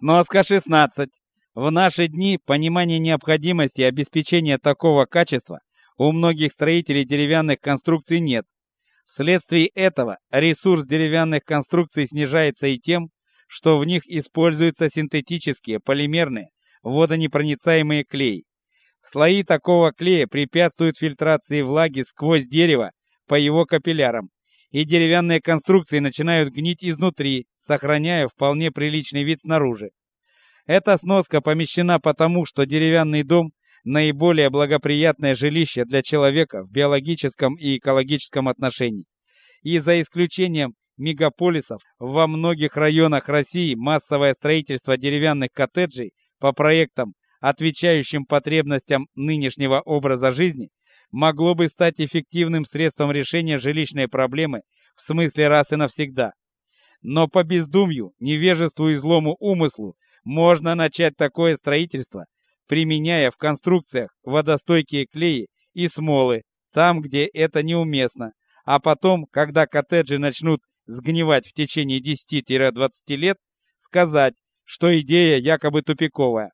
Сноска 16. В наши дни понимание необходимости обеспечения такого качества у многих строителей деревянных конструкций нет. Вследствие этого ресурс деревянных конструкций снижается и тем, что в них используются синтетические полимерные водонепроницаемые клеи. Слои такого клея препятствуют фильтрации влаги сквозь дерево по его капиллярам, и деревянные конструкции начинают гнить изнутри, сохраняя вполне приличный вид снаружи. Эта сноска помещена потому, что деревянный дом наиболее благоприятное жилище для человека в биологическом и экологическом отношении. И за исключением мегаполисов во многих районах России массовое строительство деревянных коттеджей по проектам, отвечающим потребностям нынешнего образа жизни, могло бы стать эффективным средством решения жилищной проблемы в смысле раз и навсегда. Но по бездумью, невежеству и злому умыслу можно начать такое строительство, применяя в конструкциях водостойкие клеи и смолы там, где это неуместно, а потом, когда коттеджи начнут сгнивать в течение 10-20 лет, сказать, что идея якобы тупиковая.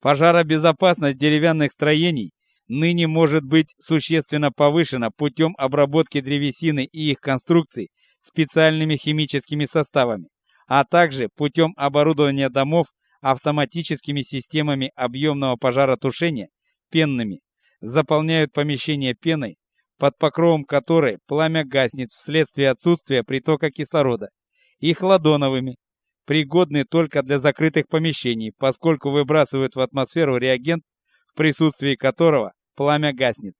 Пожаробезопасность деревянных строений ныне может быть существенно повышена путем обработки древесины и их конструкций специальными химическими составами, а также путем оборудования домов автоматическими системами объемного пожаротушения пенными, заполняют помещение пеной, под покровом которой пламя гаснет вследствие отсутствия притока кислорода, и хладоновыми, пригодны только для закрытых помещений, поскольку выбрасывают в атмосферу реагент, в присутствии которого пламя гаснет.